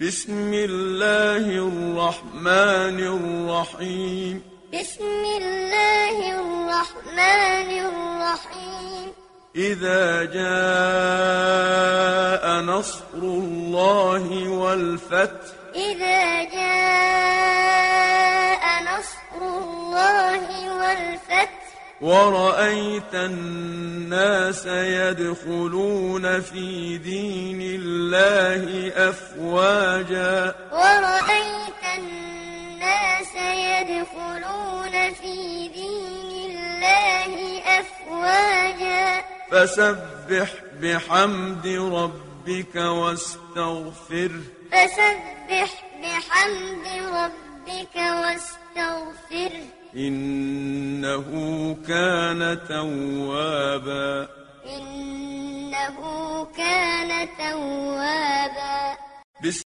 بسم الله الرحمن الرحيم. بسم الله الرحمن الرحيم. إذا جاء نصر الله والفتح. إذا جاء نصر الله والفتح. ورأيت الناس يدخلون في دين الله أفواجا. ورأيت الناس يدخلون في دين الله أفواجا. فسبح بحمد ربك واستغفره فسبح بحمد ربك واستغفره إنه كان توابا. إنه كان توابا. بسم